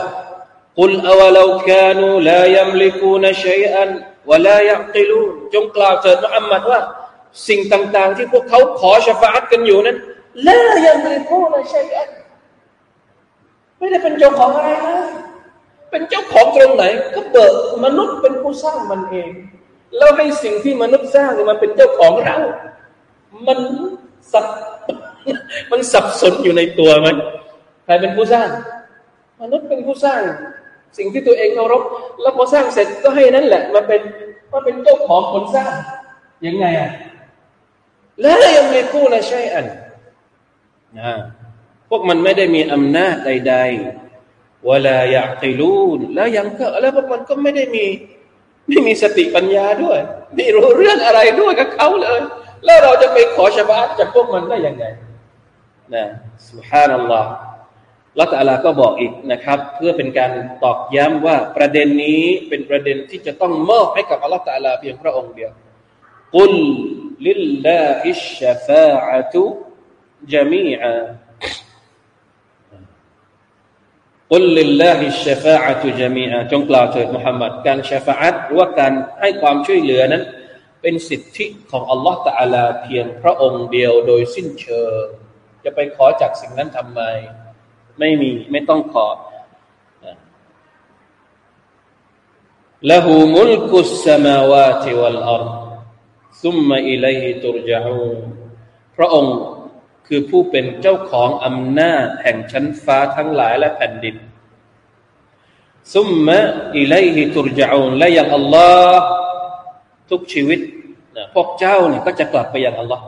Speaker 1: قل أولو كانوا لا يملكون شيئا ولا يعقلون จงกล่าวเถิดมุฮัมมัดว่า สิ่งต่างๆ ที่พวกเขาขอชฟาตกันอยู่นั้นลายังไม่พูดอะไรใช่อันไม่ได้เป็นเจ้าของอะไรนะเป็นเจ้าของตรงไหน ก็เบิกมนุษย์เป็นผู้สร้างมันเอง แล้วให้สิ่งที่มนุษย์สร้างมันเป็นเจ้าของเรา มันสับมันสับสนอยู่ในตัวมันใครเป็นผู้สร้าง มนุษย์เป็นผู้สร้าง สิ่งที่ตัวเองเคารพแล้วพอสร้างเสร็จก็ให้นั่นแหละมาเป็นมาเป็นเจ้าของคนสร้างยังไงอะ แล้วยังไม่กู้นะใช่อันนะพวกมันไม่ได้มีอำนาจใดๆวลาอยากติลูนแล้วยังก็แล้วพวกมันก็ไม่ได้มีไม่มีสติปัญญาด้วย ไม่รู้เรื่องอะไรด้วยกับเขาเลย แล้วเราจะไปขอชบาตจากพวกมันได้ยังไงนะ سبحانه وتعالى ก็บอกอีกนะครับ เพื่อเป็นการตอกย้ำว่าประเด็นนี้เป็นประเด็นที่จะต้องมอบให้กับอัลลอฮฺตัลลาเพียงพระองค์เดียว قل لله الشفاعة جميعا قل لله الشفاعة جميعا จงกล่าวเถิดมุฮัมมัดการชฟาอัตหรือว่าการให้ความช่วยเหลือนั้น เป็นสิทธิของอัลลอฮฺตะอาลาเพียงพระองค์เดียวโดยสิ้นเชิง จะไปขอจากสิ่งนั้นทำไม ไม่มีไม่ต้องขอละหูมุลกุสสมาวาติวัลอัร ซุมมาอิลัยฮิตุรจาอูพระองค์คือผู้เป็นเจ้าของอำนาจแห่งชั้นฟ้าทั้งหลายและแผ่นดินซุมมาอิลัยฮิตุรจาอูและยังอัลลอฮ์ทุกชีวิตพวกเจ้าเนี่ยก็จะกลับไปยังอัลลอฮ์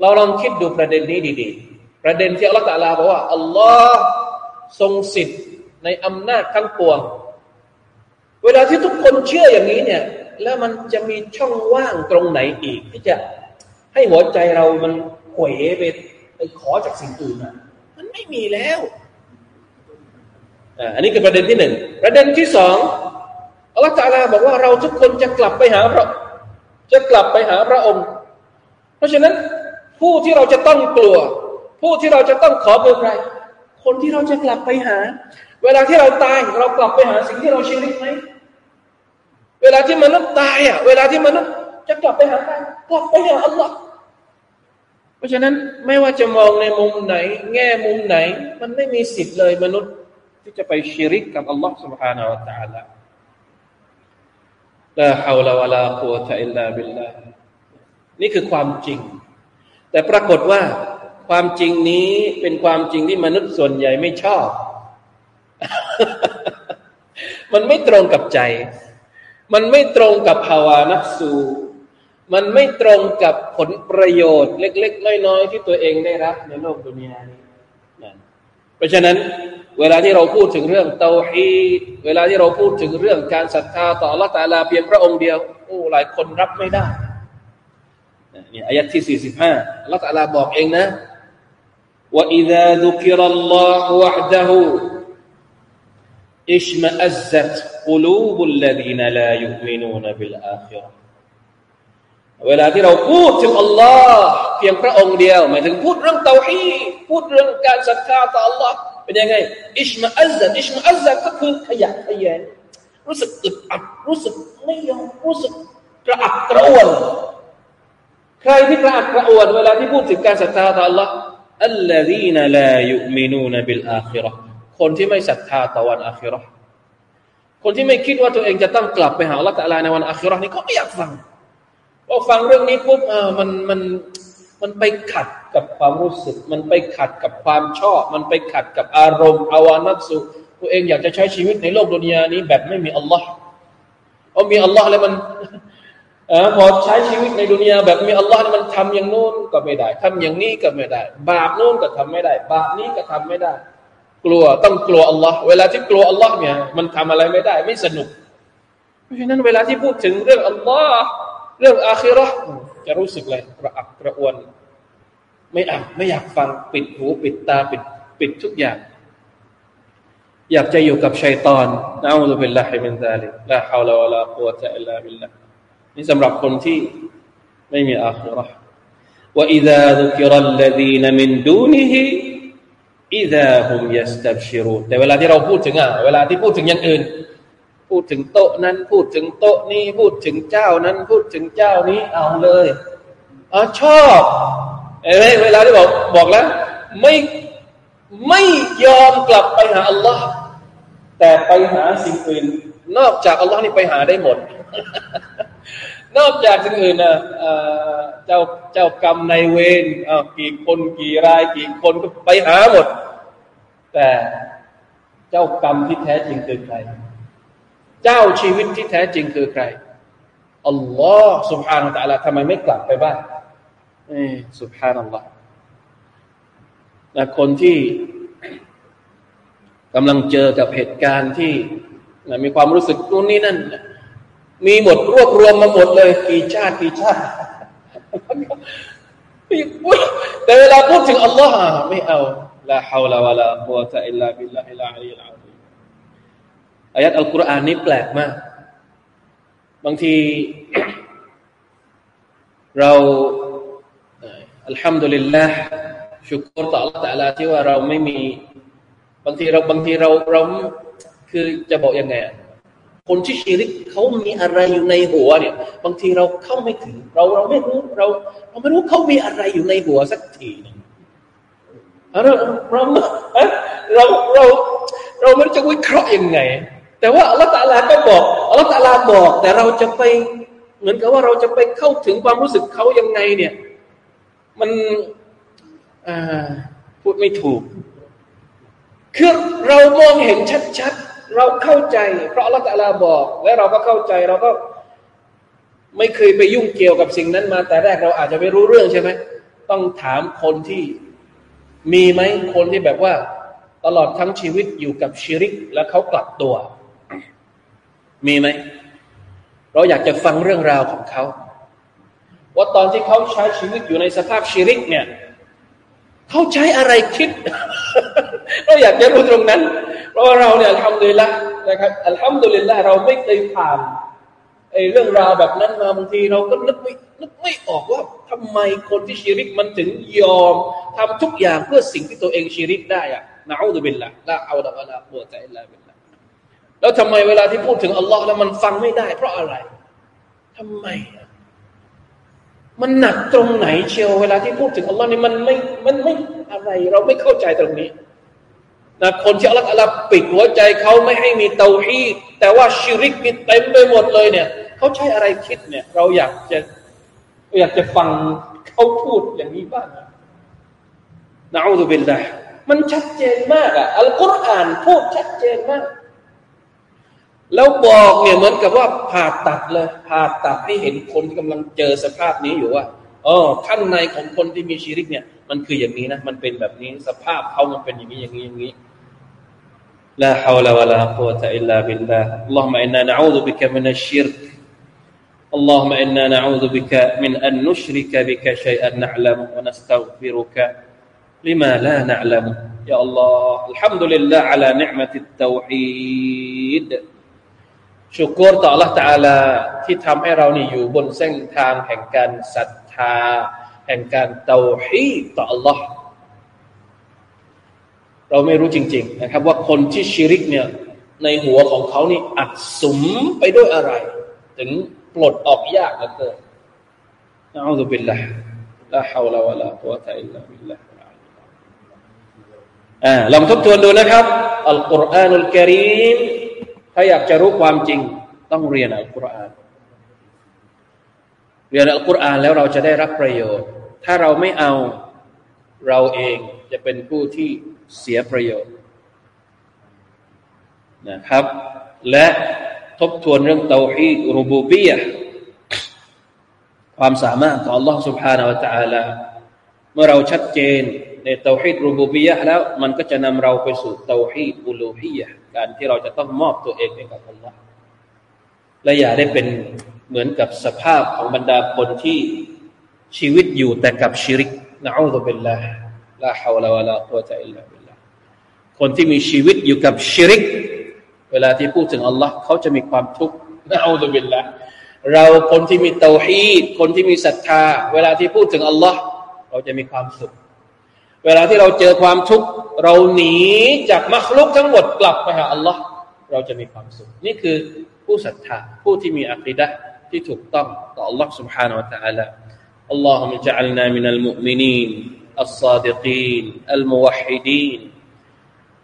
Speaker 1: เราลองคิดดูประเด็นนี้ดีๆ ประเด็นที่อัลลอฮ์ตะลาบอกว่าอัลลอฮ์ทรงสิทธิ์ในอำนาจทั้งปวง เวลาที่ทุกคนเชื่ออย่างนี้เนี่ย แล้วมันจะมีช่องว่างตรงไหนอีก ที่จะให้หัวใจเรามันหวยไปไปขอจากสิ่งอื่นอะมันไม่มีแล้วอันนี้คือประเด็นที่หนึ่งประเด็นที่สองอัลลอฮฺตาลาบอกว่าเราทุกคนจะกลับไปหาพระจะกลับไปหาพระองค์ เพราะฉะนั้นผู้ที่เราจะต้องกลัว ผู้ที่เราจะต้องขอเป็นใครคนที่เราจะกลับไปหา เวลาที่เราตายเรากลับไปหาสิ่งที่เราชีริกไหม เวลาที่มนุษย์ตายอ่ะ เวลาที่มนุษย์จะกลับไปหาใครกลับไปหาอัลลอฮ์เพราะฉะนั้นไม่ว่าจะมองในมุมไหน แง่มุมไหน มันไม่มีสิทธิ์เลยมนุษย์ ที่จะไปชีริกกับอัลลอฮ์ سبحانه และ تعالى ลาฮาวลาวะลากุวะตะอิลลาบิลลานี่คือความจริง แต่ปรากฏว่าความจริงนี้เป็นความจริงที่มนุษย์ส่วนใหญ่ไม่ชอบ มันไม่ตรงกับใจ มันไม่ตรงกับภาวะนักสู มันไม่ตรงกับผลประโยชน์เล็ก ๆ น้อยๆที่ตัวเองได้รับในโลกดุนยานี้เพราะฉะนั้น เวลาที่เราพูดถึงเรื่องเตาฮีเวลาที่เราพูดถึงเรื่องการศรัทธาต่อละตาลาเพียงพระองค์เดียวโอ้หลายคนรับไม่ได้นี่อายะที่ 45ละตาลาบอกเองนะว่าอิดะดุกิรัลลอฮฺวะดะฮู اشمأزت قلوب الذين لا يؤمنون بالآخرة เวลาที่เราพูดถึงอัลลอฮ์เพียงพระองค์เดียวหมายถึงพูดเรื่องเตาฮีพูดเรื่องการศรัทธาต่ออัลลอฮ์เป็นยังไงอิชมาอัลซัดอิชมาอัลซัดก็คือขยะขยงรู้สึกอึดอัดรู้สึกไม่ยอมรู้สึกกระอักกระอ่วนใครที่กระอักกระอ่วนเวลาที่พูดถึงการศรัทธาต่ออัลลอฮ์อัลลฮีนลายุมินูนบิลอาคิรอ คนที่ไม่ศรัทธาต่อวันอาคิรอคนที่ไม่คิดว่าตัวเองจะต้องกลับไปหาอัลลอฮฺตะลาในวันอาคิรอนี่ก็ไม่อยากฟังพอฟังเรื่องนี้ปุ๊บเออมันมันมันไปขัดกับความรู้สึก มันไปขัดกับความชอบ มันไปขัดกับอารมณ์อาวานัสุตัวเองอยากจะใช้ชีวิตในโลกดุนยานี้แบบไม่มีอัลลอฮ์เอามีอัลลอฮ์แล้วมันอพอใช้ชีวิตในดุนยาแบบมีอัลลอฮ์มันทำอย่างนู้นก็ไม่ได้ทำอย่างนี้ก็ไม่ได้ บาปนู้นก็ทำไม่ได้ บาปนี้ก็ทำไม่ได้ กลัวต้องกลัวอัลลอฮ์เวลาที่กลัวอัลลอฮ์เนี่ยมันทำอะไรไม่ได้ ไม่สนุก เพราะฉะนั้นเวลาที่พูดถึงเรื่องอัลลอฮ์เรื่องอาคิรอจะรู้สึกเลยกระอักกระอ่วน ไม่อ่านไม่อยากฟังปิดหูปิดตาปิดปิดทุกอย่าง อยากจะอยู่กับชัยตอนนะอูซุบิลลาฮิมินซาลิกลาฮาวลาวะลากุวะตะอิลลาบิลลาห์นี่สำหรับคนที่ไม่มีอาคิรอว่า إذا ذكر الذين من دونه إذا هم يستبشرون แต่เวลาที่เราพูดถึงอะเวลาที่พูดถึงอย่างอื่น พูดถึงโต๊ะนั้น พูดถึงโต๊ะนี้ พูดถึงเจ้านั้น พูดถึงเจ้านี้เอาเลยเอาชอบเอ้ยเวลาที่บอกบอกแล้ว ไม่ไม่ยอมกลับไปหาอัลลอฮ์แต่ไปหาสิ่งอื่น นอกจากอัลลอฮ์นี่ไปหาได้หมด นอกจากสิ่งอื่นนะเจ้าเจ้ากรรมในเวรกี่คนกี่รายกี่คนก็ไปหาหมด แต่เจ้ากรรมที่แท้จริงคือใคร เจ้าชีวิตที่แท้จริงคือใครอัลลอฮ์สุบฮานาตะลาทำไมไม่กลับไปบ้านนี่สุบฮานัลลอฮ์คนที่กำลังเจอกับเหตุการณ์ที่มีความรู้สึกนู่นนี่นั่นนะ มีหมดรวบรวมมาหมดเลย กี่ชาติกี่ชาติแต่เวลาพูดถึงอัลลอฮ์ไม่เอาลาฮาวลาวะลากุวะตะอิลลาบิลลาฮิลาลีลาซีอายัดอัลกุรอานนี้แปลกมาก บางที เราอัลฮัมดุลิลลาห์ชุกรต่อ Allah แต่ละที่ว่าเราไม่มี บางทีเราบางทีเราเราคือจะบอกยังไง คนที่ชีริกเขามีอะไรอยู่ในหัวเนี่ย บางทีเราเข้าไม่ถึง เราเราไม่รู้เรา เราไม่รู้เขามีอะไรอยู่ในหัวสักทีนึงเราเราเราเราเราไม่รู้จะวิเคราะห์ยังไง แต่ว่าอัลลอฮฺตาลาก็บอกอัลลอฮฺตาลาบอก แต่เราจะไปเหมือนกับว่าเราจะไปเข้าถึงความรู้สึกเขายังไง เนี่ย มันพูดไม่ถูก คือเรามองเห็นชัดๆ เราเข้าใจ เพราะอัลลอฮฺตาลาบอก และเราก็เข้าใจเราก็ไม่เคยไปยุ่งเกี่ยวกับสิ่งนั้นมา แต่แรกเราอาจจะไม่รู้เรื่องใช่ไหมต้องถามคนที่มีไหมคนที่แบบว่า ตลอดทั้งชีวิตอยู่กับชิริก แล้วเขากลับตัว มีไหมเราอยากจะฟังเรื่องราวของเขา ว่าตอนที่เขาใช้ชีวิตอยู่ในสภาพชิริกเนี่ยเขาใช้อะไรคิด เราอยากจะรู้ตรงนั้น เพราะเราเนี่ยทำเลยละนะครับอัลฮัมดุลิลละเราไม่เคยผ่านไอ้เรื่องราวแบบนั้นมาบางทีเราก็นึกไม่นึกไม่ออกว่าทำไมคนที่ชีริกมันถึงยอมทำทุกอย่างเพื่อสิ่งที่ตัวเองชีริกได้อะนะอูดุบิลละละเอาละวะละปวดใจละบิลละแล้วทำไมเวลาที่พูดถึงอัลลอฮ์แล้วมันฟังไม่ได้ เพราะอะไรทำไมมันหนักตรงไหนเชียวเวลาที่พูดถึงอัลลอฮ์นี่มันไม่มันไม่อะไร เราไม่เข้าใจตรงนี้ นะคนที่อัลลอฮ์ปิดหัวใจเขาไม่ให้มีเตาฮีแต่ว่าชิริกมีเต็มไปหมดเลยเนี่ยเขาใช้อะไรคิดเนี่ย เราอยากจะอยากจะฟังเขาพูดอย่างนี้บ้างนะอูซุบิลลาห์มันชัดเจนมากอะอัลกุรอานพูดชัดเจนมาก แล้วบอกเนี่ยเหมือนกับว่าผ่าตัดเลยผ่าตัดให้เห็นคนที่กำลังเจอสภาพนี้อยู่ว่าอ๋อข้างในของคนที่มีชีริกเนี่ย มันคืออย่างนี้นะ มันเป็นแบบนี้สภาพเขามันเป็นอย่างนี้อย่างนี้อย่างนี้ لا حول ولا قوة إلا بالله اللهم إنا نعوذ بك من الشرك اللهم إنا نعوذ بك من أن نشرك بك شيئا نعلم ونستغفرك لما لا نعلم يا الله الحمد لله على نعمة التوحيد ชุกรต่อ Allah Taala ที่ทำให้เรานี่อยู่บนเส้นทางแห่งการศรัทธาแห่งการเตาฮีต่อ Allah เราไม่รู้จริง ๆ นะครับ ว่าคนที่ชิริกเนี่ยในหัวของเขานี่อัดสมไปด้วยอะไร ถึงปลดออกยากเหลือเกินนะอัลลอฮฺบิลละลาฮาวลาวะลากุวะตะอิลลาบิลละอ่าลองทบทวนดูนะครับอัลกุรอานุลกิริมถ้าอยากจะรู้ความจริง ต้องเรียนอัลกุรอานเรียนอัลกุรอานแล้วเราจะได้รับประโยชน์ ถ้าเราไม่เอาเราเองจะเป็นผู้ที่ เสียประโยชน์นะครับ และทบทวนเรื่องเตาฮีรูบูบียความสามารถของ Allah سبحانه และ تعالى เมื่อเราชัดเจนในเตาฮีรูบูบียแล้ว มันก็จะนำเราไปสู่เตาฮีอุลูฮียการที่เราจะต้องมอบตัวเองให้กับ Allah และอย่าได้เป็นเหมือนกับสภาพของบรรดาคนที่ชีวิตอยู่แต่กับชิริกนะอูซุบิลลาห์ลาฮาวลาวะลากุวะตะอิลลาบิลลาห์ คนที่มีชีวิตอยู่กับชิริกเวลาที่พูดถึงอัลลอฮ์เขาจะมีความทุกข์นะอูซุบิลละเราคนที่มีเตาฮีดคนที่มีศรัทธา เวลาที่พูดถึงอัลลอฮ์เราจะมีความสุข เวลาที่เราเจอความทุกข์เราหนีจากมรรคลุกทั้งหมดกลับไปหาอัลลอฮ์เราจะมีความสุข นี่คือผู้ศรัทธา ผู้ที่มีอัคดะที่ถูกต้องต่ออัลลอฮ์ سبحانه และ تعالى اللهم اجعلنا من المؤمنين الصادقين الموحدين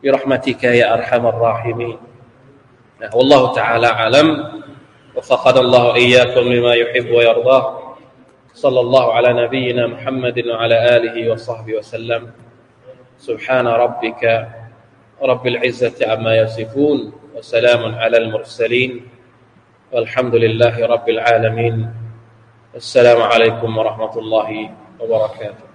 Speaker 1: برحمتك يا أرحم الراحمين. والله تعالى أعلم. وفقد الله إياكم لما يحب ويرضاه. صلى الله على نبينا محمد وعلى آله وصحبه وسلم. سبحان ربك رب العزة عما يصفون وسلام على المرسلين. والحمد لله رب العالمين. السلام عليكم ورحمة الله وبركاته.